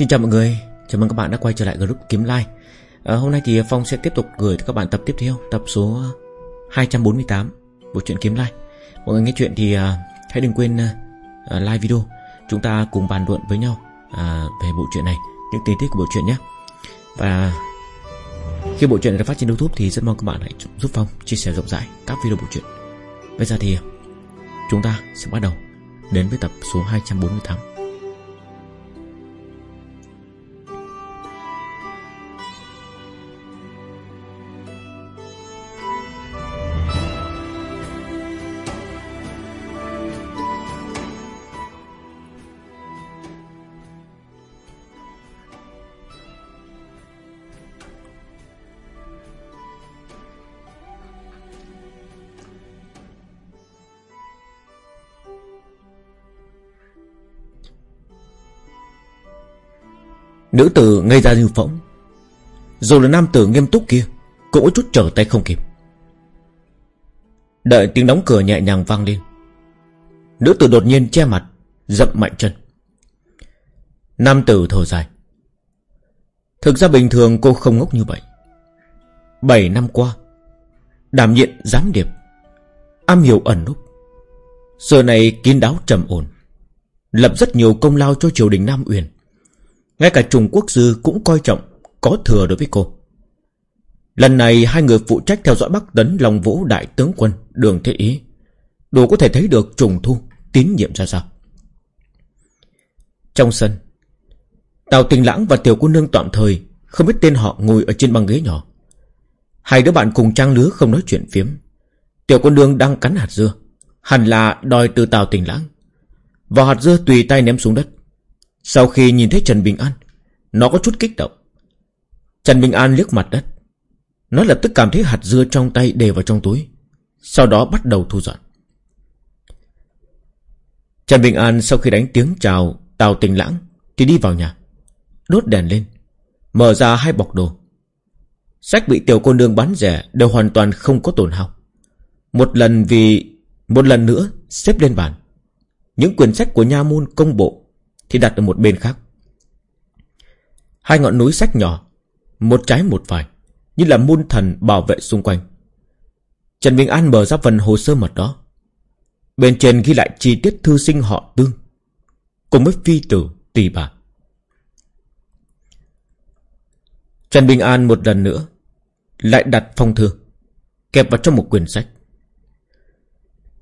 Xin chào mọi người, chào mừng các bạn đã quay trở lại group Kiếm Like à, ờ, Hôm nay thì Phong sẽ tiếp tục gửi tới các bạn tập tiếp theo Tập số 248 Bộ truyện Kiếm Like Mọi người nghe chuyện thì à, hãy đừng quên à, like video. Chúng ta cùng bàn luận với nhau à, về bộ truyện này Những tình tiết của bộ truyện nhé. Và khi bộ truyện được phát trên Youtube Thì rất mong các bạn hãy giúp Phong chia sẻ rộng rãi các video bộ truyện. Bây giờ thì chúng ta sẽ bắt đầu đến với tập số 248 Nữ tử ngây ra như phỗng. Dù là nam tử nghiêm túc kia, Cũng có chút trở tay không kịp. Đợi tiếng đóng cửa nhẹ nhàng vang lên, Nữ tử đột nhiên che mặt, Dậm mạnh chân. Nam tử thở dài. Thực ra bình thường cô không ngốc như vậy. Bảy năm qua, Đảm nhiệm giám điệp, Am hiểu ẩn núp. Giờ này kín đáo trầm ổn, Lập rất nhiều công lao cho triều đình Nam Uyển ngay cả Trung Quốc Dư cũng coi trọng, Có thừa đối với cô. Lần này, hai người phụ trách theo dõi Bắc Tấn Long Vũ Đại Tướng Quân, Đường Thế Ý. Đủ có thể thấy được trùng thu, Tín nhiệm ra sao. Trong sân, Tào Tình Lãng và Tiểu Cô Nương tạm thời, Không biết tên họ ngồi ở trên băng ghế nhỏ. Hai đứa bạn cùng trang lứa không nói chuyện phiếm. Tiểu Cô Nương đang cắn hạt dưa, Hẳn là đòi từ Tào Tình Lãng. Và hạt dưa tùy tay ném xuống đất sau khi nhìn thấy Trần Bình An, Nó có chút kích động. Trần Bình An liếc mặt đất. Nó lập tức cảm thấy hạt dưa trong tay để vào trong túi, Sau đó bắt đầu thu dọn. Trần Bình An sau khi đánh tiếng chào Tào tình lãng Thì đi vào nhà, Đốt đèn lên, Mở ra hai bọc đồ. Sách bị tiểu cô nương bán rẻ Đều hoàn toàn không có tổn hao. Một lần vì, Một lần nữa xếp lên bàn. Những quyển sách của nha môn công bộ thì đặt ở một bên khác. Hai ngọn núi sách nhỏ, Một trái một phải, Như là môn thần bảo vệ xung quanh. Trần Bình An mở ra phần hồ sơ mật đó. Bên trên ghi lại chi tiết thư sinh họ tương, Cùng với phi tử tỷ bà. Trần Bình An một lần nữa Lại đặt phong thư, Kẹp vào trong một quyển sách.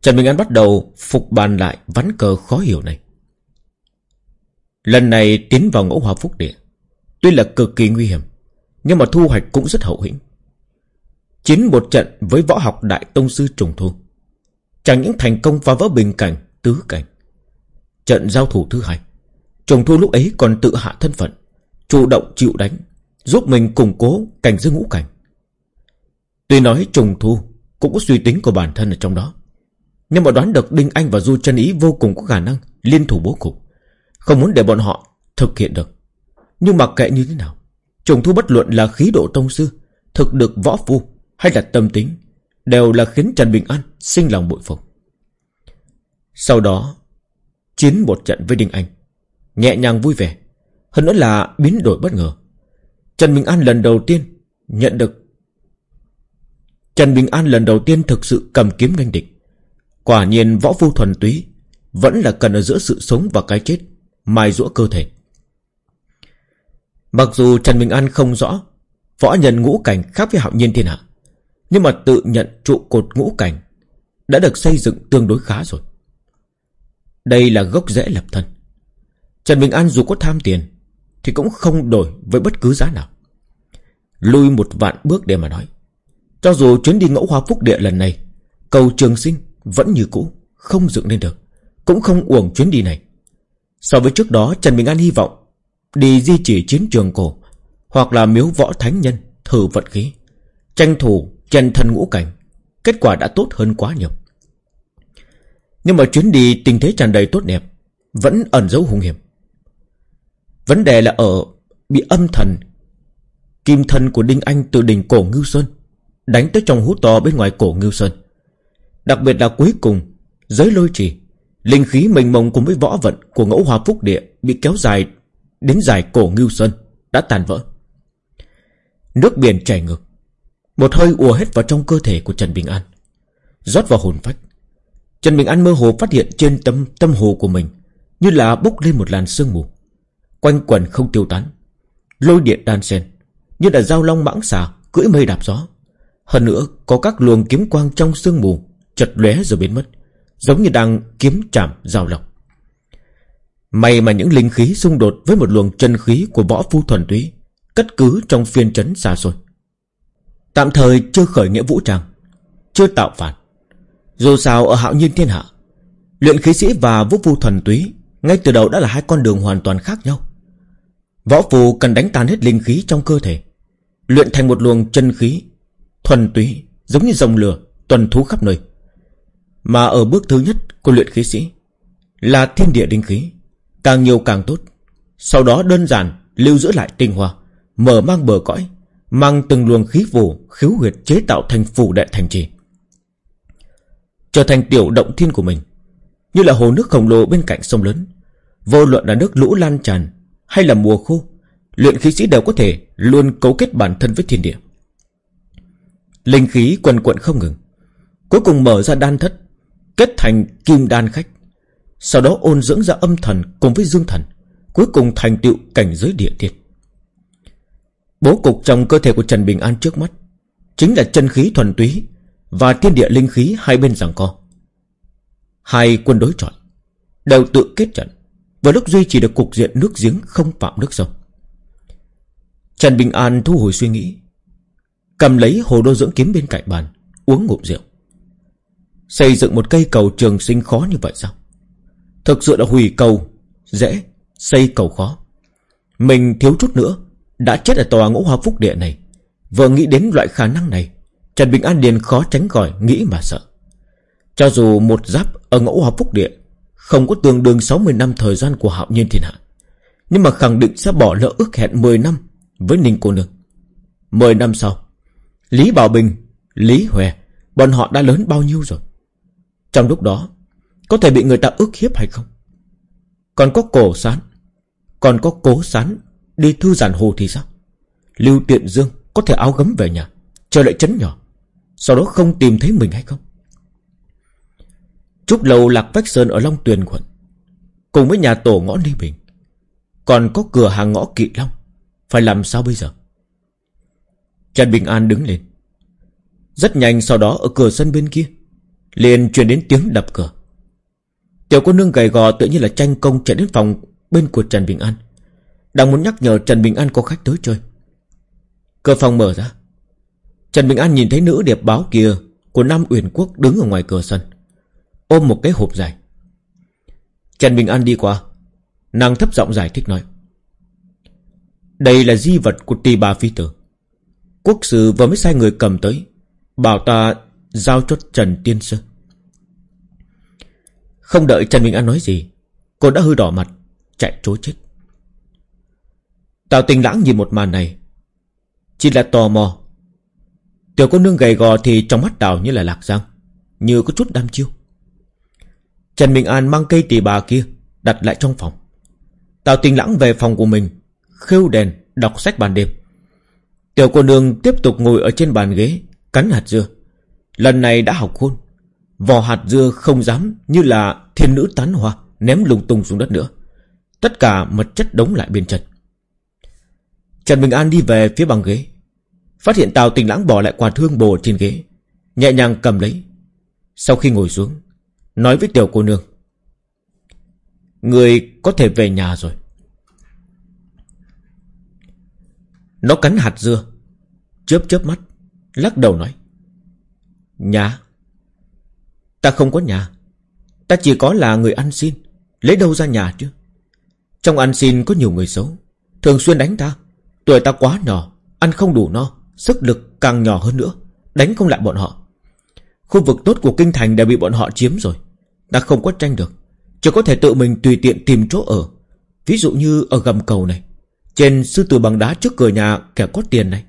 Trần Bình An bắt đầu phục bàn lại ván cờ khó hiểu này. Lần này tiến vào ngũ hòa phúc địa. Tuy là cực kỳ nguy hiểm, Nhưng mà thu hoạch cũng rất hậu hĩnh. Chiến một trận với võ học đại tông sư trùng thu. Chẳng những thành công phá vỡ bình cảnh, Tứ cảnh. Trận giao thủ thứ hai, Trùng thu lúc ấy còn tự hạ thân phận, Chủ động chịu đánh, Giúp mình củng cố cảnh giới ngũ cảnh. Tuy nói trùng thu Cũng có suy tính của bản thân ở trong đó, Nhưng mà đoán được Đinh Anh và Du chân Ý vô cùng có khả năng Liên thủ bố cục không muốn để bọn họ thực hiện được. Nhưng mặc kệ như thế nào Trùng thu bất luận là khí độ tông sư, Thực được võ phu hay là tâm tính, Đều là khiến Trần Bình An sinh lòng bội phục. Sau đó, Chiến một trận với Đinh Anh, Nhẹ nhàng vui vẻ, Hơn nữa là biến đổi bất ngờ. Trần Bình An lần đầu tiên Nhận được, Trần Bình An lần đầu tiên thực sự cầm kiếm nghênh địch. Quả nhiên võ phu thuần túy Vẫn là cần ở giữa sự sống và cái chết. Mai rũa cơ thể. Mặc dù Trần Bình An không rõ Võ nhân ngũ cảnh khác với hạo nhiên thiên hạ, Nhưng mà tự nhận trụ cột ngũ cảnh Đã được xây dựng tương đối khá rồi. Đây là gốc rễ lập thân. Trần Bình An dù có tham tiền Thì cũng không đổi với bất cứ giá nào. Lui một vạn bước để mà nói, Cho dù chuyến đi ngẫu hoa phúc địa lần này, Cầu trường sinh vẫn như cũ, Không dựng lên được, Cũng không uổng chuyến đi này. So với trước đó, Trần Bình An hy vọng Đi di chỉ chiến trường cổ, Hoặc là miếu võ thánh nhân, Thử vận khí. Tranh thủ chân thân ngũ cảnh, Kết quả đã tốt hơn quá nhiều. Nhưng mà chuyến đi tình thế tràn đầy tốt đẹp, Vẫn ẩn dấu hung hiểm. Vấn đề là ở Bị âm thần, Kim thân của Đinh Anh từ đỉnh cổ Ngưu Sơn, Đánh tới trong hú to bên ngoài cổ Ngưu Sơn. Đặc biệt là cuối cùng, Giới lôi trì Linh khí mênh mông cùng với võ vận của ngẫu hòa phúc địa bị kéo dài Đến dài cổ Ngưu Sơn Đã tàn vỡ. Nước biển chảy ngược, Một hơi ùa hết vào trong cơ thể của Trần Bình An, rót vào hồn phách. Trần Bình An mơ hồ phát hiện trên tâm tâm hồ của mình Như là bốc lên một làn sương mù, Quanh quần không tiêu tán. Lôi điện đan sen Như là dao long mãng xà Cưỡi mây đạp gió. Hơn nữa, có các luồng kiếm quang trong sương mù Chật lóe rồi biến mất. Giống như đang kiếm chạm giao lộc. May mà những linh khí xung đột Với một luồng chân khí của võ phu thuần túy Cất cứ trong phiên trấn xa xôi. Tạm thời chưa khởi nghĩa vũ trang, Chưa tạo phản. Dù sao ở hạo nhiên thiên hạ, Luyện khí sĩ và vũ phu thuần túy Ngay từ đầu đã là hai con đường hoàn toàn khác nhau. Võ phù cần đánh tan hết linh khí trong cơ thể, Luyện thành một luồng chân khí Thuần túy Giống như dòng lửa tuần thú khắp nơi. Mà ở bước thứ nhất của luyện khí sĩ Là thiên địa linh khí, Càng nhiều càng tốt. Sau đó đơn giản lưu giữ lại tinh hoa, Mở mang bờ cõi, Mang từng luồng khí vụ khiếu huyệt chế tạo thành phủ đệ thành trì. Trở thành tiểu động thiên của mình, Như là hồ nước khổng lồ bên cạnh sông lớn. Vô luận là nước lũ lan tràn Hay là mùa khô, Luyện khí sĩ đều có thể luôn cấu kết bản thân với thiên địa. Linh khí quần quận không ngừng, Cuối cùng mở ra đan thất. Kết thành kim đan khách. Sau đó ôn dưỡng ra âm thần cùng với dương thần, Cuối cùng thành tựu cảnh giới địa thiên Bố cục trong cơ thể của Trần Bình An trước mắt Chính là chân khí thuần túy Và thiên địa linh khí hai bên giằng co. Hai quân đối chọi, Đều tự kết trận Và lúc duy trì được cục diện nước giếng không phạm nước sông Trần Bình An thu hồi suy nghĩ, Cầm lấy hồ đô dưỡng kiếm bên cạnh bàn, Uống ngụm rượu. Xây dựng một cây cầu trường sinh khó như vậy sao? Thực sự là hủy cầu Dễ Xây cầu khó. Mình thiếu chút nữa Đã chết ở tòa ngũ hoa phúc địa này. Vừa nghĩ đến loại khả năng này Trần Bình An liền khó tránh khỏi Nghĩ mà sợ. Cho dù một giáp ở ngũ hoa phúc địa Không có tương đương 60 năm thời gian của hạo nhiên thiên hạ Nhưng mà khẳng định sẽ bỏ lỡ ước hẹn 10 năm Với Ninh cô nương. 10 năm sau Lý Bảo Bình Lý huệ, Bọn họ đã lớn bao nhiêu rồi? Trong lúc đó, Có thể bị người ta ức hiếp hay không? Còn có cổ sán, Còn có cố sán Đi thư giản hồ thì sao? Lưu Tiện Dương có thể áo gấm về nhà, Chờ lại chấn nhỏ, Sau đó không tìm thấy mình hay không? Trúc lầu, lạc vách sơn ở Long Tuyền quận, Cùng với nhà tổ ngõ Ni Bình, Còn có cửa hàng ngõ Kỵ Long, Phải làm sao bây giờ? Trần Bình An đứng lên. Rất nhanh sau đó ở cửa sân bên kia liền truyền đến tiếng đập cửa. Tiểu cô nương gầy gò tự nhiên là tranh công chạy đến phòng bên của Trần Bình An. Đang muốn nhắc nhở Trần Bình An có khách tới chơi. Cửa phòng mở ra. Trần Bình An nhìn thấy nữ điệp báo kia Của Nam Uyển Quốc đứng ở ngoài cửa sân. Ôm một cái hộp dài. Trần Bình An đi qua. Nàng thấp giọng giải thích nói. Đây là di vật của tỳ bà phi tử. Quốc sư vừa mới sai người cầm tới. Bảo ta giao cho Trần Tiên Sư. Không đợi Trần minh An nói gì, Cô đã hư đỏ mặt, Chạy trối chết. Tào tình lãng nhìn một màn này, Chỉ là tò mò. Tiểu cô nương gầy gò thì trong mắt đào như là lạc giang, Như có chút đam chiêu. Trần minh An mang cây tỳ bà kia Đặt lại trong phòng. Tào tình lãng về phòng của mình, Khêu đèn, đọc sách ban đêm. Tiểu cô nương tiếp tục ngồi ở trên bàn ghế, Cắn hạt dưa. Lần này đã học khôn Vò hạt dưa không dám như là thiên nữ tán hoa, Ném lung tung xuống đất nữa. Tất cả mật chất đống lại bên chân. Trần Bình An đi về phía bằng ghế. Phát hiện Tào Tình Lãng bỏ lại quả thương bồ trên ghế. Nhẹ nhàng cầm lấy. Sau khi ngồi xuống, Nói với tiểu cô nương. Người có thể về nhà rồi. Nó cắn hạt dưa. Chớp chớp mắt, Lắc đầu nói. Nhà? Ta không có nhà. Ta chỉ có là người ăn xin. Lấy đâu ra nhà chứ? Trong ăn xin có nhiều người xấu. Thường xuyên đánh ta. Tuổi ta quá nhỏ. Ăn không đủ no. Sức lực càng nhỏ hơn nữa. Đánh không lại bọn họ. Khu vực tốt của kinh thành đã bị bọn họ chiếm rồi. Ta không có tranh được. Chỉ có thể tự mình tùy tiện tìm chỗ ở. Ví dụ như ở gầm cầu này. Trên sư tử bằng đá trước cửa nhà kẻ có tiền này.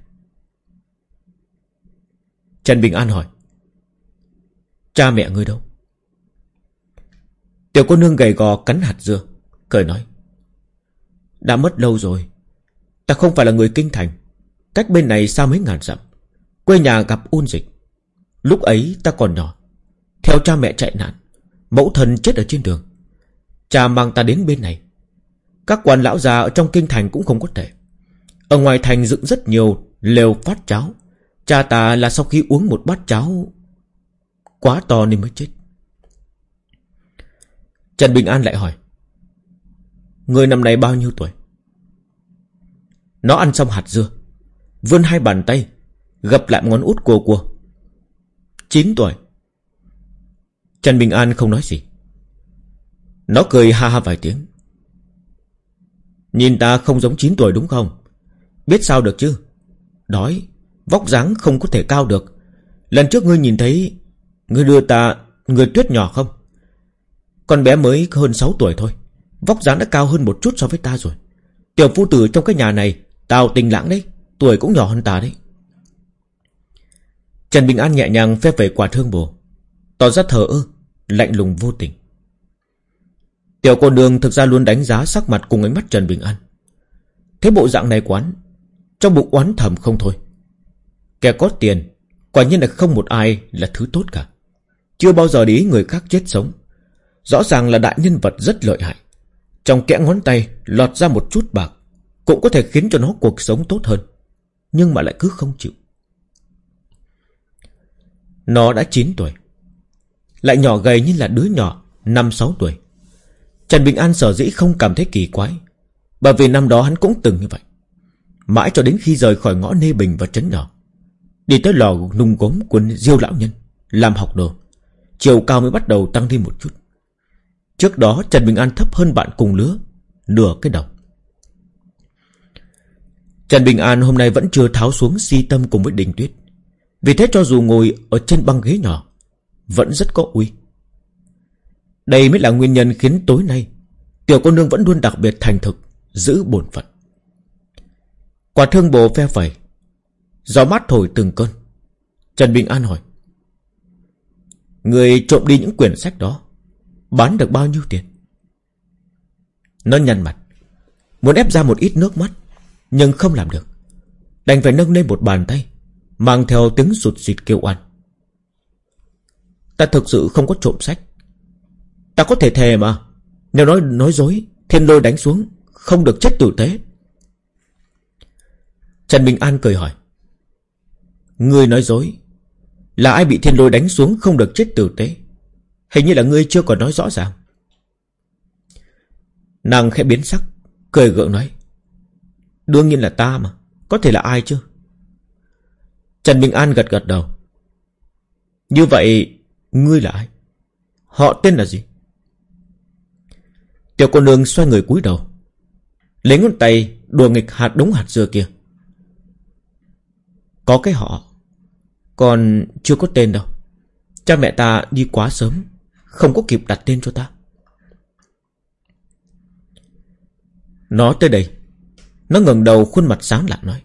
Trần Bình An hỏi. Cha mẹ ngươi đâu? Tiểu cô nương gầy gò cắn hạt dưa, Cười nói. Đã mất lâu rồi, Ta không phải là người kinh thành. Cách bên này xa mấy ngàn dặm, Quê nhà gặp ôn dịch. Lúc ấy ta còn nhỏ, Theo cha mẹ chạy nạn, Mẫu thân chết ở trên đường. Cha mang ta đến bên này. Các quan lão già ở trong kinh thành cũng không có thể Ở ngoài thành dựng rất nhiều Lều phát cháo. Cha ta là sau khi uống một bát cháo Quá to nên mới chết. Trần Bình An lại hỏi, Người năm nay bao nhiêu tuổi? Nó ăn xong hạt dưa, Vươn hai bàn tay, Gập lại ngón út cua cua. Chín tuổi. Trần Bình An không nói gì. Nó cười ha ha vài tiếng. Nhìn ta không giống 9 tuổi đúng không? Biết sao được chứ? Đói, Vóc dáng không có thể cao được. Lần trước ngươi nhìn thấy Ngươi đưa ta, Người tuyết nhỏ không? Con bé mới hơn 6 tuổi thôi, Vóc dáng đã cao hơn một chút so với ta rồi. Tiểu phu tử trong cái nhà này, tao tình lãng đấy, Tuổi cũng nhỏ hơn ta đấy. Trần Bình An nhẹ nhàng phép về quả thương bồ, Tỏ ra thờ ơ, Lạnh lùng vô tình. Tiểu cô Đường thực ra luôn đánh giá sắc mặt cùng ánh mắt Trần Bình An. Thế bộ dạng này quán Trong bụng oán thầm không thôi. Kẻ có tiền, Quả nhiên là không một ai là thứ tốt cả. Chưa bao giờ để ý người khác chết sống. Rõ ràng là đại nhân vật rất lợi hại. Trong kẽ ngón tay lọt ra một chút bạc, Cũng có thể khiến cho nó cuộc sống tốt hơn, Nhưng mà lại cứ không chịu. Nó đã 9 tuổi, Lại nhỏ gầy như là đứa nhỏ 5-6 tuổi. Trần Bình An sở dĩ không cảm thấy kỳ quái, Bởi vì năm đó hắn cũng từng như vậy. Mãi cho đến khi rời khỏi ngõ Nê Bình và Trấn Nhỏ, Đi tới lò nung gốm của Diêu Lão Nhân, Làm học đồ. Chiều cao mới bắt đầu tăng thêm một chút. Trước đó, Trần Bình An thấp hơn bạn cùng lứa, Nửa cái đầu. Trần Bình An hôm nay vẫn chưa tháo xuống si tâm cùng với Đình Tuyết. Vì thế cho dù ngồi ở trên băng ghế nhỏ, Vẫn rất có uy. Đây mới là nguyên nhân khiến tối nay, Tiểu cô nương vẫn luôn đặc biệt thành thực, Giữ bổn phận. Quả thương bồ phe phẩy Gió mát thổi từng cơn. Trần Bình An hỏi Người trộm đi những quyển sách đó, Bán được bao nhiêu tiền? Nó nhăn mặt, Muốn ép ra một ít nước mắt, Nhưng không làm được. Đành phải nâng lên một bàn tay, Mang theo tiếng sụt xịt kêu oan. Ta thực sự không có trộm sách. Ta có thể thề mà. Nếu nói nói dối, Thiên lôi đánh xuống, Không được chết tử tế. Trần Bình An cười hỏi người nói dối là ai bị thiên lôi đánh xuống không được chết tử tế? Hình như là ngươi chưa còn nói rõ ràng. Nàng khẽ biến sắc, Cười gượng nói, Đương nhiên là ta mà, Có thể là ai chứ? Trần Bình An gật gật đầu, Như vậy Ngươi là ai? Họ tên là gì? Tiểu cô nương xoay người cúi đầu, Lấy ngón tay đùa nghịch hạt đống hạt dưa kia. Có cái họ còn chưa có tên đâu. Cha mẹ ta đi quá sớm, Không có kịp đặt tên cho ta. Nó tới đây, Nó ngẩng đầu khuôn mặt sáng lạ nói.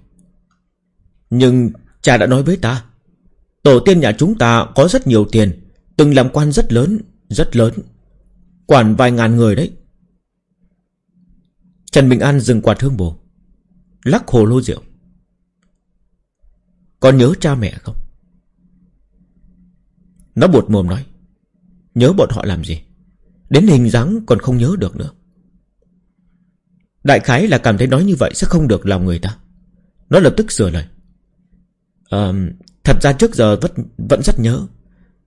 Nhưng cha đã nói với ta, Tổ tiên nhà chúng ta có rất nhiều tiền, Từng làm quan rất lớn Rất lớn, Quản vài ngàn người đấy. Trần Bình An dừng quạt hương bồ, Lắc hồ lô rượu. Con nhớ cha mẹ không? Nó bột mồm nói Nhớ bọn họ làm gì? Đến hình dáng còn không nhớ được nữa. Đại khái là cảm thấy nói như vậy Sẽ không được lòng người ta. Nó lập tức sửa lời. À, Thật ra trước giờ vẫn, vẫn rất nhớ.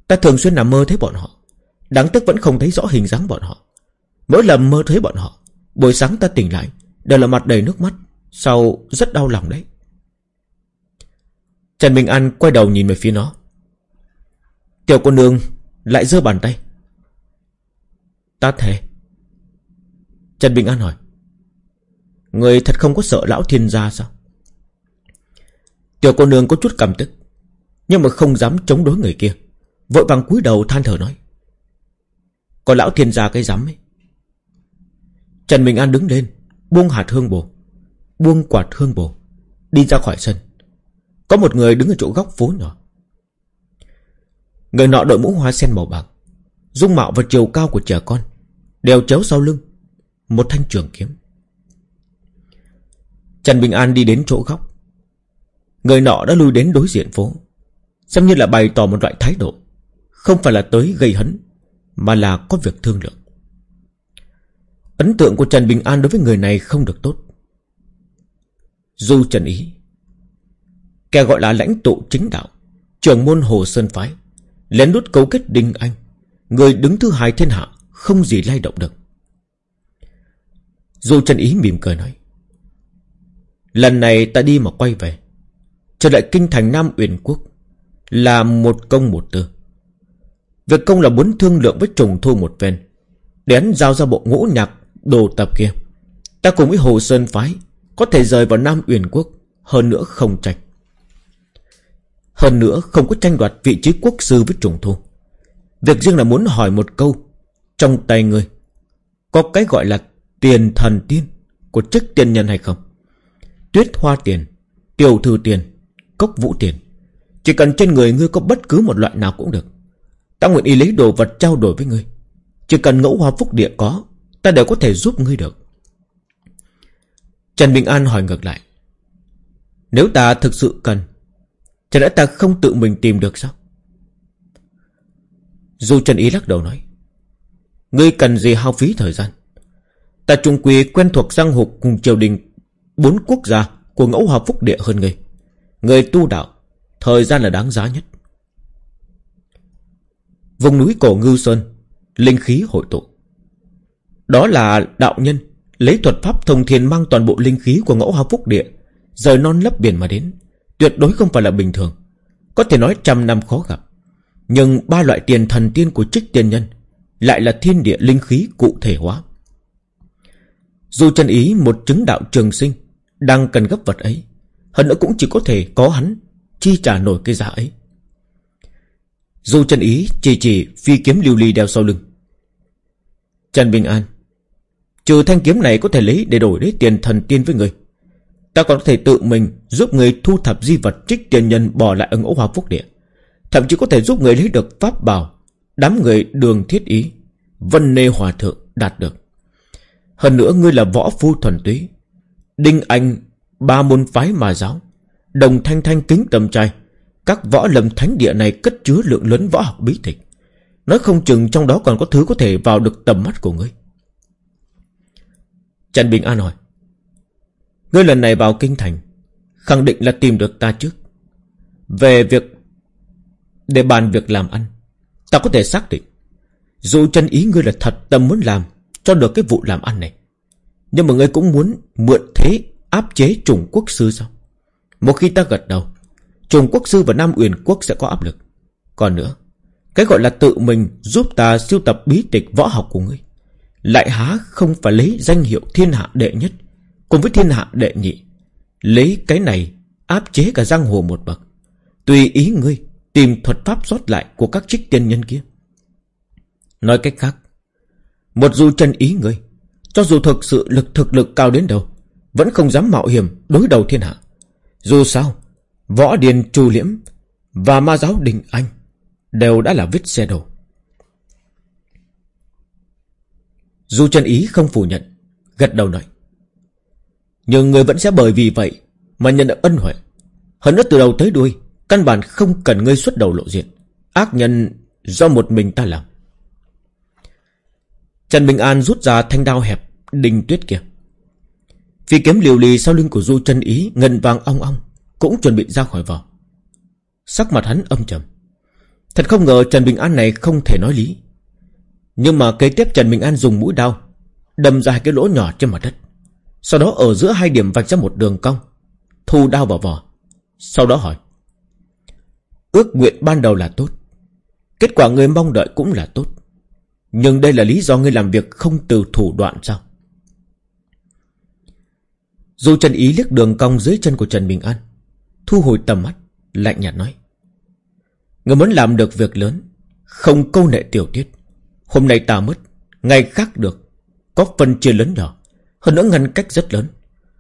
Ta thường xuyên nằm mơ thấy bọn họ. Đáng tiếc vẫn không thấy rõ hình dáng bọn họ. Mỗi lần mơ thấy bọn họ Buổi sáng ta tỉnh lại Đều là mặt đầy nước mắt Sau rất đau lòng đấy. Trần Bình An quay đầu nhìn về phía nó. Tiểu cô nương Lại giơ bàn tay. Ta thề. Trần Bình An hỏi. Người thật không có sợ lão thiên gia sao? Tiểu cô nương có chút cảm tức, Nhưng mà không dám chống đối người kia. Vội vàng cúi đầu than thở nói. Có lão thiên gia cái dám ấy. Trần Bình An đứng lên, Buông hạt hương bồ, Buông quạt hương bồ, Đi ra khỏi sân. Có một người đứng ở chỗ góc phố nhỏ. Người nọ đội mũ hoa sen màu bạc, Dung mạo và chiều cao của trẻ con, Đeo chéo sau lưng, Một thanh trường kiếm. Trần Bình An đi đến chỗ góc. Người nọ đã lui đến đối diện phố, Xem như là bày tỏ một loại thái độ, Không phải là tới gây hấn, Mà là có việc thương lượng. Ấn tượng của Trần Bình An đối với người này không được tốt. Du Trần Ý, Kẻ gọi là lãnh tụ chính đạo, Trưởng môn Hồ Sơn Phái Lén lút cấu kết Đinh Anh. Người đứng thứ hai thiên hạ, Không gì lay động được. Dù Trần Ý mỉm cười nói, Lần này ta đi mà quay về, Trở lại kinh thành Nam Uyển Quốc, Là một công một tư. Việc công là muốn thương lượng với trùng thu một ven đến giao ra bộ ngũ nhạc Đồ tập kia. Ta cùng với Hồ Sơn Phái Có thể rời vào Nam Uyển Quốc, Hơn nữa không trạch hơn nữa, không có tranh đoạt vị trí quốc sư với trùng thu. Việc riêng là muốn hỏi một câu. Trong tay người Có cái gọi là tiền thần tiên Của chức tiên nhân hay không? Tuyết hoa tiền, Tiểu thư tiền, Cốc vũ tiền. Chỉ cần trên người ngươi có bất cứ một loại nào cũng được. Ta nguyện ý lấy đồ vật trao đổi với ngươi. Chỉ cần ngẫu hoa phúc địa có, Ta đều có thể giúp ngươi được. Trần Bình An hỏi ngược lại. Nếu ta thực sự cần Chẳng lẽ ta không tự mình tìm được sao? Dù Trần Ý lắc đầu nói, Ngươi cần gì hao phí thời gian? Ta trung quy quen thuộc giang hục cùng triều đình Bốn quốc gia của ngẫu hòa phúc địa hơn ngươi. Người tu đạo, Thời gian là đáng giá nhất. Vùng núi cổ Ngưu Sơn, Linh khí hội tụ. Đó là đạo nhân Lấy thuật pháp thông thiên mang toàn bộ linh khí Của ngẫu hòa phúc địa Rời non lấp biển mà đến. Tuyệt đối không phải là bình thường. Có thể nói trăm năm khó gặp. Nhưng ba loại tiền thần tiên của trích tiên nhân Lại là thiên địa linh khí cụ thể hóa. Dù chân ý một chứng đạo trường sinh Đang cần gấp vật ấy, hơn nữa cũng chỉ có thể có hắn Chi trả nổi cái giá ấy. Dù chân ý chỉ chỉ phi kiếm lưu ly đeo sau lưng. Trần Bình An, Trừ thanh kiếm này có thể lấy để đổi lấy tiền thần tiên với người Ta còn có thể tự mình giúp người thu thập di vật trích tiền nhân bỏ lại ở ngũ hoa phúc địa. Thậm chí có thể giúp người lấy được pháp bảo, Đám người đường thiết ý, Vân Nê Hòa Thượng đạt được. Hơn nữa ngươi là võ phu thuần túy, Đinh Anh, Ba môn phái mà giáo, Đồng thanh thanh kính tầm trai, Các võ lâm thánh địa này cất chứa lượng lớn võ học bí tịch. Nói không chừng trong đó còn có thứ có thể vào được tầm mắt của ngươi. Trần Bình An hỏi Ngươi lần này vào kinh thành Khẳng định là tìm được ta trước Về việc Để bàn việc làm ăn Ta có thể xác định Dù chân ý ngươi là thật tâm muốn làm Cho được cái vụ làm ăn này Nhưng mà ngươi cũng muốn mượn thế áp chế Trung Quốc Sư sao? Một khi ta gật đầu, Trung Quốc Sư và Nam Uyển Quốc sẽ có áp lực. Còn nữa, cái gọi là tự mình giúp ta siêu tập bí tịch võ học của ngươi. Lại há không phải lấy danh hiệu thiên hạ đệ nhất, cùng với thiên hạ đệ nhị. Lấy cái này áp chế cả giang hồ một bậc. Tùy ý ngươi tìm thuật pháp rót lại của các trích tiên nhân kia. Nói cách khác, một dù chân ý ngươi, cho dù thực sự lực thực lực cao đến đâu, vẫn không dám mạo hiểm đối đầu thiên hạ Dù sao Võ Điền Chu Liễm Và ma giáo Đình Anh Đều đã là vết xe đổ Dù chân ý không phủ nhận Gật đầu nói nhưng người vẫn sẽ bởi vì vậy Mà nhận được ân huệ. Hơn nữa từ đầu tới đuôi, Căn bản không cần ngươi xuất đầu lộ diện. Ác nhân do một mình ta làm. Trần Bình An rút ra thanh đao hẹp Đình tuyết kia. Phi kiếm liều lì sau lưng của Du chân Ý Ngân vàng ong ong, Cũng chuẩn bị ra khỏi vỏ. Sắc mặt hắn âm trầm. Thật không ngờ Trần Bình An này không thể nói lý. Nhưng mà kế tiếp Trần Bình An dùng mũi đao, Đâm ra cái lỗ nhỏ trên mặt đất. Sau đó ở giữa hai điểm vạch ra một đường cong. Thu đao vào vỏ. Sau đó hỏi. Ước nguyện ban đầu là tốt. Kết quả người mong đợi cũng là tốt. Nhưng đây là lý do ngươi làm việc không từ thủ đoạn sao? Dù Trần Ý liếc đường cong dưới chân của Trần Bình An, Thu hồi tầm mắt, Lạnh nhạt nói. Người muốn làm được việc lớn, Không câu nệ tiểu tiết. Hôm nay ta mất, Ngày khác được, Có phần chia lớn nhỏ. Hơn nữa ngăn cách rất lớn.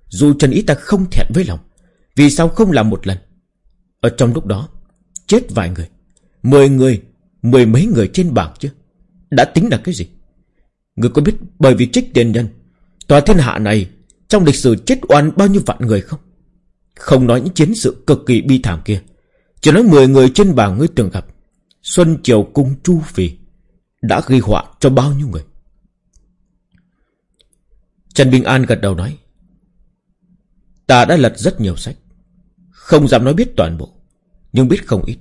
Dù Trần Ý ta không thẹn với lòng, Vì sao không làm một lần? Ở trong lúc đó, Chết vài người, Mười người, Mười mấy người trên bảng chứ, Đã tính là cái gì? Người có biết bởi vì trích tiền nhân, Tòa thiên hạ này Trong lịch sử chết oan bao nhiêu vạn người không? Không nói những chiến sự cực kỳ bi thảm kia, Chỉ nói 10 người trên bảng ngươi từng gặp. Xuân Triều Cung Chu Phì Đã gây họa cho bao nhiêu người? Trần Bình An gật đầu nói, Ta đã lật rất nhiều sách, Không dám nói biết toàn bộ, Nhưng biết không ít.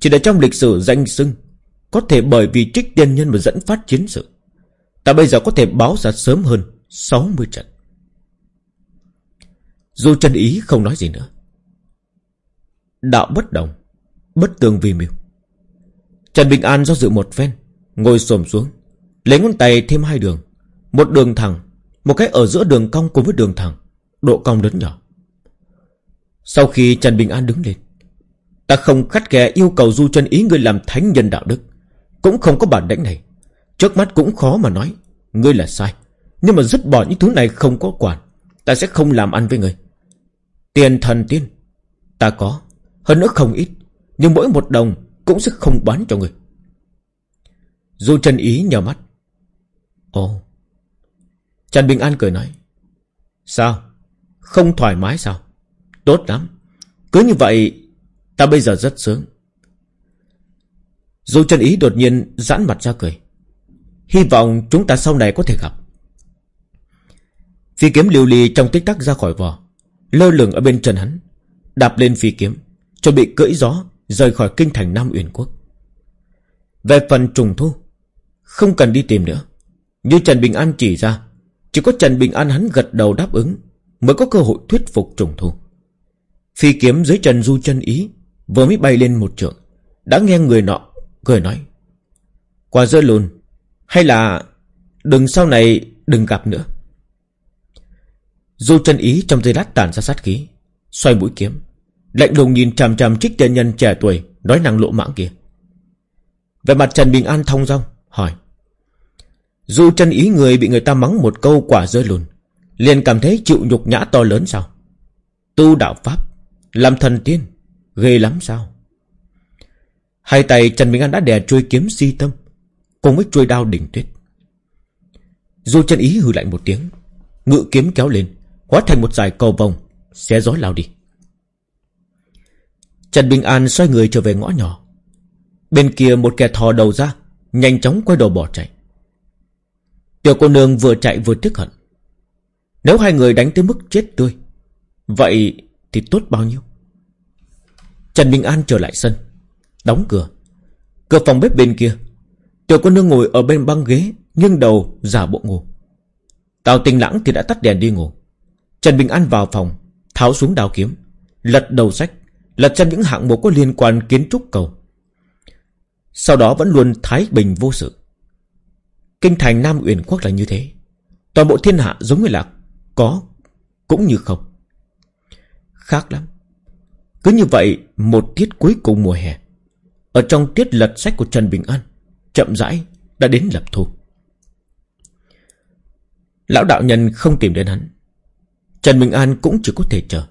Chỉ là trong lịch sử danh xưng, Có thể bởi vì trích tiên nhân mà dẫn phát chiến sự, Ta bây giờ có thể báo ra sớm hơn 60 trận. Dù trần ý không nói gì nữa, Đạo bất đồng, Bất tương vi miêu Trần Bình An do dự một phen, Ngồi xổm xuống, Lấy ngón tay thêm hai đường, Một đường thẳng một cái ở giữa đường cong cùng với đường thẳng, Độ cong lớn nhỏ. Sau khi Trần Bình An đứng lên, Ta không khắt khe yêu cầu du chân ý ngươi làm thánh nhân đạo đức. Cũng không có bản đánh này. Trước mắt cũng khó mà nói, Ngươi là sai. Nhưng mà dứt bỏ những thứ này không có quản, Ta sẽ không làm ăn với ngươi. Tiền thần tiên, Ta có. Hơn nữa không ít, Nhưng mỗi một đồng cũng sẽ không bán cho người Du chân ý nhờ mắt. Ồ Trần Bình An cười nói, Sao? Không thoải mái sao? Tốt lắm. Cứ như vậy, Ta bây giờ rất sướng. Dù Trần ý đột nhiên giãn mặt ra cười, Hy vọng chúng ta sau này có thể gặp. Phi kiếm liều lì trong tích tắc ra khỏi vỏ, Lơ lửng ở bên chân hắn, Đạp lên phi kiếm, Chuẩn bị cưỡi gió Rời khỏi kinh thành Nam Uyển Quốc. Về phần trùng thu, Không cần đi tìm nữa. Như Trần Bình An chỉ ra chỉ có Trần Bình An hắn gật đầu đáp ứng, Mới có cơ hội thuyết phục trùng thu. Phi kiếm dưới trần du chân ý, Vừa mới bay lên một trượng, Đã nghe người nọ cười nói Quả rơi lùn, Hay là Đừng sau này đừng gặp nữa. Du chân ý trong giây lát tàn ra sát khí, Xoay mũi kiếm, Lạnh lùng nhìn chằm chằm trích tiên nhân trẻ tuổi, Nói năng lộ mãng kia. Về mặt Trần Bình An thông dong, Hỏi dù chân ý người bị người ta mắng một câu quả rơi lùn, Liền cảm thấy chịu nhục nhã to lớn sao? Tu đạo Pháp, Làm thần tiên, Ghê lắm sao? Hai tay Trần Bình An đã đè chuôi kiếm si tâm, Cùng với chuôi đao đỉnh tuyết. Dù chân ý hừ lạnh một tiếng, Ngự kiếm kéo lên, Hóa thành một dải cầu vòng Xé gió lao đi. Trần Bình An xoay người trở về ngõ nhỏ. Bên kia một kẻ thò đầu ra, Nhanh chóng quay đầu bỏ chạy. Tiểu cô nương vừa chạy vừa tức hận. Nếu hai người đánh tới mức chết tươi Vậy thì tốt bao nhiêu? Trần Bình An trở lại sân, Đóng cửa. Cửa phòng bếp bên kia, Tiểu cô nương ngồi ở bên băng ghế Nhưng đầu giả bộ ngủ. Tào tình lãng thì đã tắt đèn đi ngủ. Trần Bình An vào phòng, Tháo xuống đào kiếm, Lật đầu sách, Lật xem những hạng mục có liên quan kiến trúc cầu. Sau đó vẫn luôn thái bình vô sự. Kinh thành Nam Uyển Quốc là như thế. Toàn bộ thiên hạ giống như là Có Cũng như không. Khác lắm. Cứ như vậy, Một tiết cuối cùng mùa hè, Ở trong tiết lật sách của Trần Bình An, Chậm rãi đã đến lập thu Lão đạo nhân không tìm đến hắn. Trần Bình An cũng chỉ có thể chờ.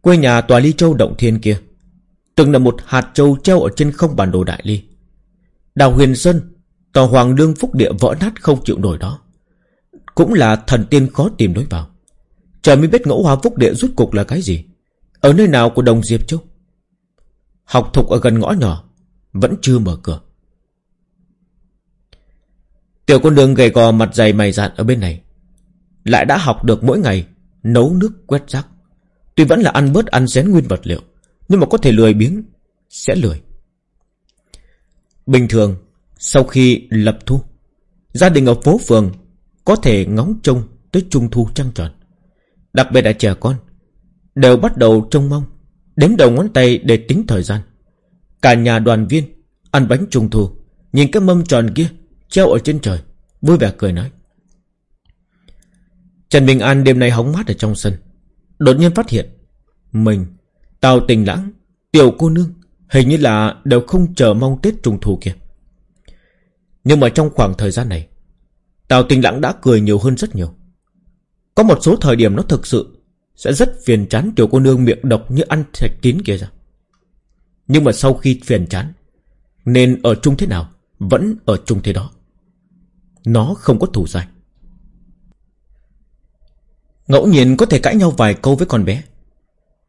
Quê nhà tòa ly châu động thiên kia, Từng là một hạt châu treo ở trên không bản đồ đại ly. Đào huyền sơn Tòa hoàng lương phúc địa vỡ nát không chịu nổi đó. Cũng là thần tiên khó tìm đối vào. Trời mới biết ngẫu hoa phúc địa rút cục là cái gì. Ở nơi nào của đồng Diệp Châu? Học thục ở gần ngõ nhỏ, Vẫn chưa mở cửa. Tiểu con đường gầy gò mặt dày mày dạn ở bên này. Lại đã học được mỗi ngày Nấu nước quét rác. Tuy vẫn là ăn bớt ăn xén nguyên vật liệu, Nhưng mà có thể lười biếng, Sẽ lười. Bình thường sau khi lập thu Gia đình ở phố phường Có thể ngóng trông tới trung thu trăng tròn. Đặc biệt là trẻ con Đều bắt đầu trông mong Đếm đầu ngón tay để tính thời gian. Cả nhà đoàn viên Ăn bánh trung thu Nhìn cái mâm tròn kia Treo ở trên trời Vui vẻ cười nói. Trần Bình An đêm nay hóng mát ở trong sân Đột nhiên phát hiện Mình, Tào Tình Lãng, Tiểu cô nương Hình như là đều không chờ mong Tết Trung Thu kia. Nhưng mà trong khoảng thời gian này, Tào Tình Lãng đã cười nhiều hơn rất nhiều. Có một số thời điểm nó thực sự Sẽ rất phiền chán tiểu cô nương miệng độc như ăn thạch tín kia ra. Nhưng mà sau khi phiền chán, Nên ở chung thế nào Vẫn ở chung thế đó. Nó không có thủ dài. Ngẫu nhiên có thể cãi nhau vài câu với con bé,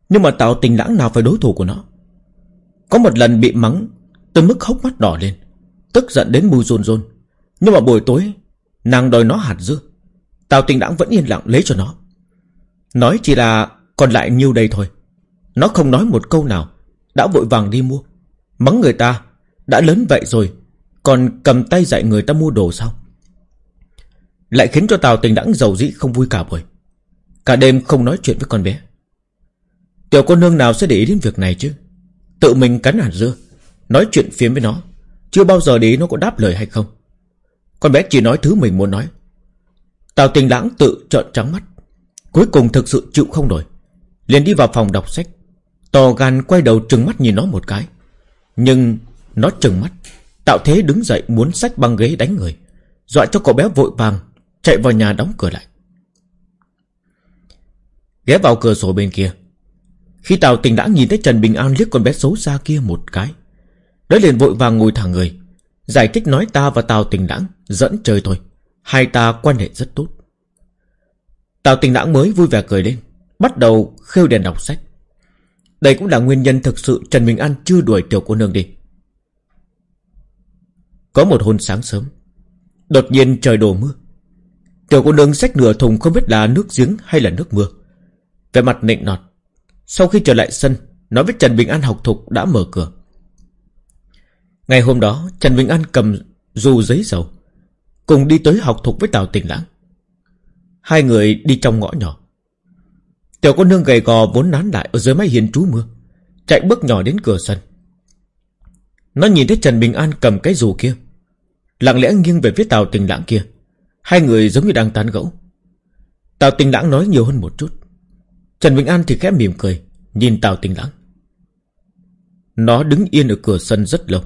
Nhưng mà Tào tình lãng nào phải đối thủ của nó. Có một lần bị mắng Tới mức hốc mắt đỏ lên. Tức giận đến mùi rôn rôn Nhưng mà buổi tối, Nàng đòi nó hạt dưa. Tào tình đãng vẫn yên lặng lấy cho nó. Nói chỉ là còn lại nhiêu đây thôi. Nó không nói một câu nào, Đã vội vàng đi mua. Mắng người ta, Đã lớn vậy rồi, Còn cầm tay dạy người ta mua đồ sao? Lại khiến cho Tào tình đãng giàu dĩ không vui cả buổi. Cả đêm không nói chuyện với con bé. Tiểu cô nương nào sẽ để ý đến việc này chứ? Tự mình cắn hạt dưa, Nói chuyện phiếm với nó. Chưa bao giờ để ý nó có đáp lời hay không. Con bé chỉ nói thứ mình muốn nói. Tào tình lãng tự trợn trắng mắt. Cuối cùng thực sự chịu không nổi. Liền đi vào phòng đọc sách. Tò gan quay đầu trừng mắt nhìn nó một cái. Nhưng nó trừng mắt. Tạo thế đứng dậy muốn sách băng ghế đánh người. Dọa cho cậu bé vội vàng, Chạy vào nhà đóng cửa lại. Ghé vào cửa sổ bên kia. Khi Tào Tình đã nhìn thấy Trần Bình An liếc con bé xấu xa kia một cái đã liền vội vàng ngồi thẳng người. Giải thích nói ta và Tào Tình Đãng Dẫn chơi thôi. Hai ta quan hệ rất tốt. Tào Tình Đãng mới vui vẻ cười lên, Bắt đầu khêu đèn đọc sách. Đây cũng là nguyên nhân thực sự Trần Bình An chưa đuổi tiểu cô nương đi. Có một hôn sáng sớm, Đột nhiên trời đổ mưa. Tiểu cô nương xách nửa thùng không biết là nước giếng hay là nước mưa. Về mặt nịnh nọt. Sau khi trở lại sân, Nói với Trần Bình An học thục đã mở cửa. Ngày hôm đó, Trần Bình An cầm dù giấy dầu, Cùng đi tới học thục với Tào Tình Lãng. Hai người đi trong ngõ nhỏ. Tiểu con nương gầy gò vốn nán lại Ở dưới mái hiên trú mưa, Chạy bước nhỏ đến cửa sân. Nó nhìn thấy Trần Bình An cầm cái dù kia, Lặng lẽ nghiêng về phía Tào Tình Lãng kia. Hai người giống như đang tán gẫu. Tào Tình Lãng nói nhiều hơn một chút. Trần Bình An thì khẽ mỉm cười, Nhìn Tào Tình Lãng. Nó đứng yên ở cửa sân rất lâu.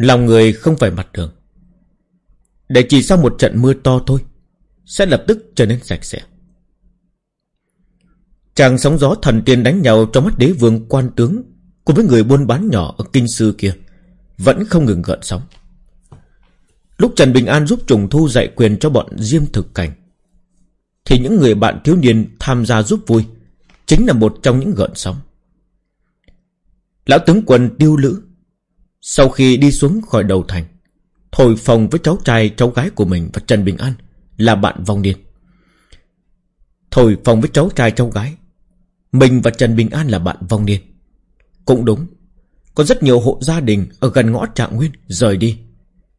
Lòng người không phải mặt đường. Để chỉ sau một trận mưa to thôi, Sẽ lập tức trở nên sạch sẽ. Chàng sóng gió thần tiên đánh nhau Trong mắt đế vương quan tướng Cùng với người buôn bán nhỏ ở kinh sư kia Vẫn không ngừng gợn sóng. Lúc Trần Bình An giúp trùng thu dạy quyền cho bọn diêm thực cảnh, Thì những người bạn thiếu niên tham gia giúp vui Chính là một trong những gợn sóng. Lão tướng quân tiêu lữ sau khi đi xuống khỏi đầu thành, Thổi phòng với cháu trai, cháu gái của mình và Trần Bình An Là bạn vong niên. Thổi phòng với cháu trai, cháu gái, Mình và Trần Bình An là bạn vong niên. Cũng đúng, Có rất nhiều hộ gia đình Ở gần ngõ Trạng Nguyên rời đi,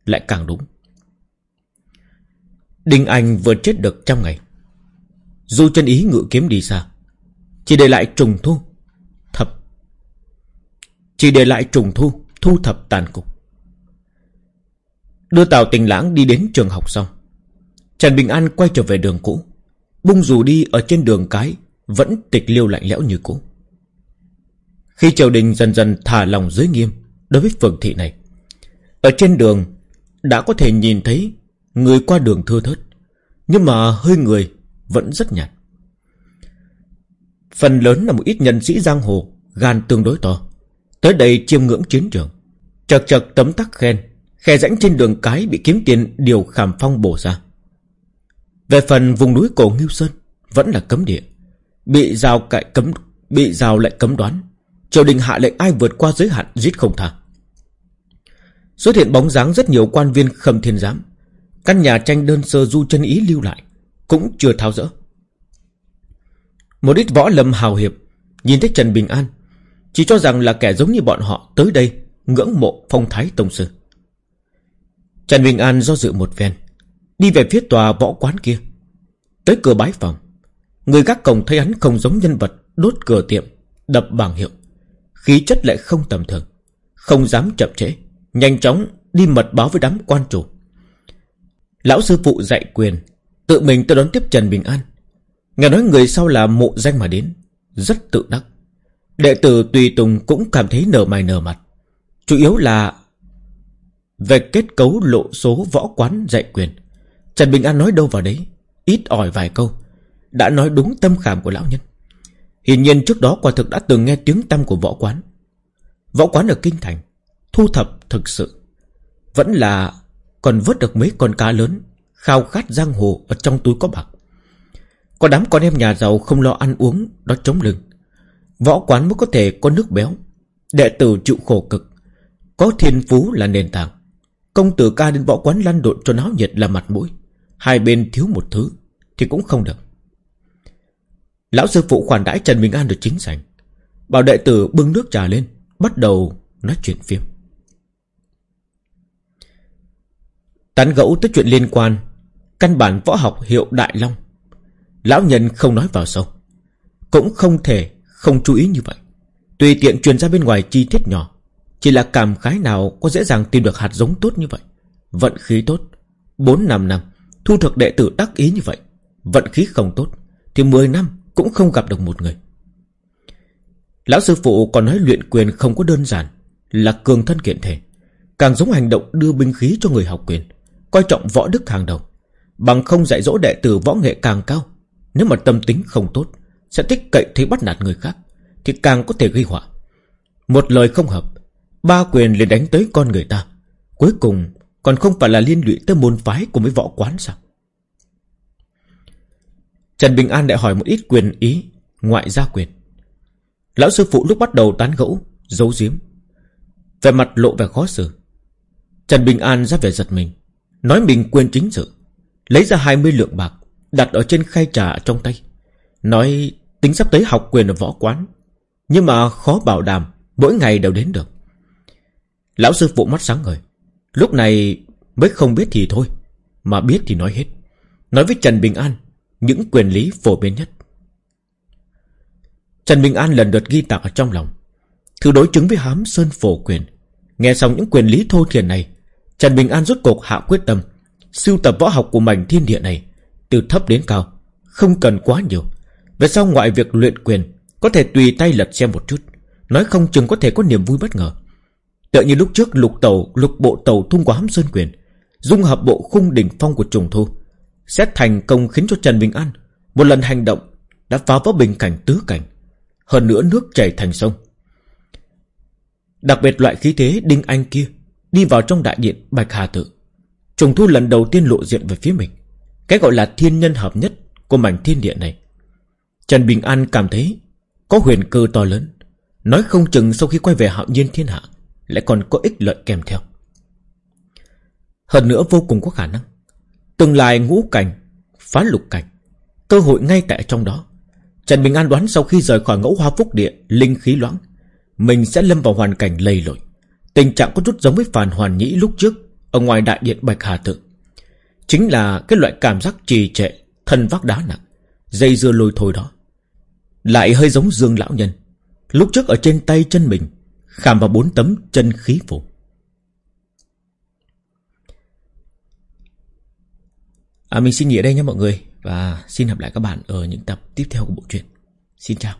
Lại càng đúng. Đinh Anh vừa chết được trăm ngày Du chân ý ngự kiếm đi xa, Chỉ để lại trùng thu, Thập. Chỉ để lại trùng thu Thu thập tàn cục Đưa Tào Tình Lãng đi đến trường học xong Trần Bình An quay trở về đường cũ. Bung dù đi ở trên đường cái, Vẫn tịch liêu lạnh lẽo như cũ. Khi triều đình dần dần thả lòng dưới nghiêm Đối với phường thị này, Ở trên đường Đã có thể nhìn thấy Người qua đường thưa thớt, Nhưng mà hơi người vẫn rất nhạt. Phần lớn là một ít nhân sĩ giang hồ, Gan tương đối to. Tới đây chiêm ngưỡng chiến trường. Chật chật tấm tắc khen, Khe rãnh trên đường cái bị kiếm tiền điều khảm phong bổ ra. Về phần vùng núi cổ Ngưu Sơn, Vẫn là cấm địa. Bị rào cại cấm, Bị rào lại cấm đoán. Triều đình hạ lệnh ai vượt qua giới hạn giết không tha. Xuất hiện bóng dáng rất nhiều quan viên khâm thiên giám. Căn nhà tranh đơn sơ du chân ý lưu lại, Cũng chưa tháo rỡ. Một ít võ lâm hào hiệp, Nhìn thấy Trần Bình An chỉ cho rằng là kẻ giống như bọn họ Tới đây ngưỡng mộ phong thái tông sư. Trần Bình An do dự một ven Đi về phía tòa võ quán kia. Tới cửa bái phòng, Người gác cổng thấy hắn không giống nhân vật Đốt cửa tiệm, Đập bảng hiệu. Khí chất lại không tầm thường, Không dám chậm trễ, Nhanh chóng đi mật báo với đám quan chủ. Lão sư phụ dạy quyền, Tự mình tới đón tiếp Trần Bình An. Nghe nói người sau là mộ danh mà đến, Rất tự đắc. Đệ tử Tùy Tùng cũng cảm thấy nở mày nở mặt. Chủ yếu là Về kết cấu lộ số võ quán dạy quyền. Trần Bình An nói đâu vào đấy, Ít ỏi vài câu, Đã nói đúng tâm khảm của lão nhân. Hiển nhiên trước đó quả thực đã từng nghe tiếng tâm của võ quán. Võ quán ở Kinh Thành, Thu thập thực sự, Vẫn là còn vớt được mấy con cá lớn, Khao khát giang hồ Ở trong túi có bạc. Có đám con em nhà giàu không lo ăn uống, Đó chống lưng. Võ quán mới có thể có nước béo. Đệ tử chịu khổ cực. Có thiên phú là nền tảng. Công tử ca đến võ quán lăn lộn cho náo nhiệt là mặt mũi. Hai bên thiếu một thứ Thì cũng không được. Lão sư phụ khoản đãi Trần Bình An được chính sảnh. Bảo đệ tử bưng nước trà lên, Bắt đầu nói chuyện phim Tán gẫu tới chuyện liên quan, Căn bản võ học hiệu Đại Long. Lão nhân không nói vào sâu, Cũng không thể không chú ý như vậy. Tùy tiện truyền ra bên ngoài chi tiết nhỏ, Chỉ là cảm khái nào có dễ dàng tìm được hạt giống tốt như vậy. Vận khí tốt 4 năm năm, Thu thực đệ tử đắc ý như vậy, Vận khí không tốt, Thì 10 năm cũng không gặp được một người. Lão sư phụ còn nói luyện quyền không có đơn giản, Là cường thân kiện thể, Càng giống hành động đưa binh khí cho người học quyền, Coi trọng võ đức hàng đầu, Bằng không dạy dỗ đệ tử võ nghệ càng cao, Nếu mà tâm tính không tốt sẽ tích cậy thế bắt nạt người khác, Thì càng có thể gây họa. Một lời không hợp, Ba quyền liền đánh tới con người ta. Cuối cùng, còn không phải là liên lụy tới môn phái của mấy võ quán sao? Trần Bình An lại hỏi một ít quyền ý, Ngoại gia quyền. Lão sư phụ lúc bắt đầu tán gẫu, Giấu giếm. Về mặt lộ vẻ khó xử. Trần Bình An ra vẻ giật mình, Nói mình quên chính sự, Lấy ra 20 lượng bạc Đặt ở trên khay trà trong tay, Nói tính sắp tới học quyền ở võ quán. Nhưng mà khó bảo đảm, Mỗi ngày đều đến được. Lão sư phụ mắt sáng ngời. Lúc này mới không biết thì thôi, Mà biết thì nói hết. Nói với Trần Bình An, Những quyền lý phổ biến nhất. Trần Bình An lần lượt ghi tạc ở trong lòng. Thử đối chứng với hám sơn phổ quyền. Nghe xong những quyền lý thô thiền này, Trần Bình An rút cuộc hạ quyết tâm, Sưu tập võ học của mảnh thiên địa này Từ thấp đến cao, Không cần quá nhiều. Về sau ngoại việc luyện quyền, Có thể tùy tay lật xem một chút. Nói không chừng có thể có niềm vui bất ngờ. Tựa như lúc trước lục tàu, Lục bộ tàu thung qua hám sơn quyền, Dung hợp bộ khung đỉnh phong của trùng thu. Xét thành công khiến cho Trần Bình An Một lần hành động Đã phá vỡ bình cảnh tứ cảnh, Hơn nữa nước chảy thành sông. Đặc biệt loại khí thế đinh anh kia Đi vào trong đại điện Bạch Hà Tự. Trùng thu lần đầu tiên lộ diện về phía mình, Cái gọi là thiên nhân hợp nhất Của mảnh thiên địa này. Trần Bình An cảm thấy Có huyền cơ to lớn. Nói không chừng sau khi quay về hạo nhiên thiên hạ, Lại còn có ích lợi kèm theo. Hơn nữa vô cùng có khả năng. Tương lai ngũ cảnh, Phá lục cảnh, Cơ hội ngay tại trong đó. Trần Bình An đoán sau khi rời khỏi ngẫu hoa phúc địa, Linh khí loãng, Mình sẽ lâm vào hoàn cảnh lầy lội. Tình trạng có chút giống với phàn hoàn nhĩ lúc trước, Ở ngoài đại điện Bạch Hà Tự. Chính là cái loại cảm giác trì trệ, Thân vác đá nặng, Dây dưa lôi thôi đó. Lại hơi giống Dương Lão Nhân. Lúc trước ở trên tay chân mình, Khảm vào bốn tấm chân khí phủ À mình xin nghỉ ở đây nhé mọi người, Và xin gặp lại các bạn ở những tập tiếp theo của bộ truyện. Xin chào.